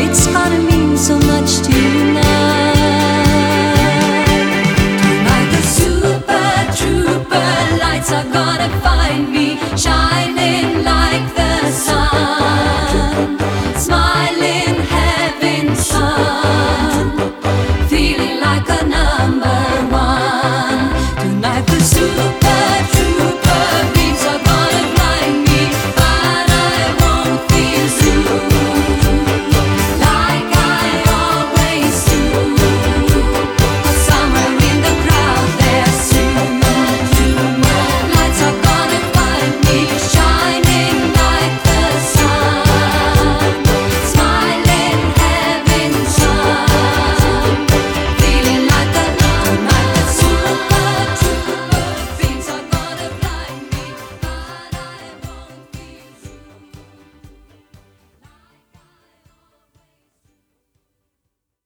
it's gonna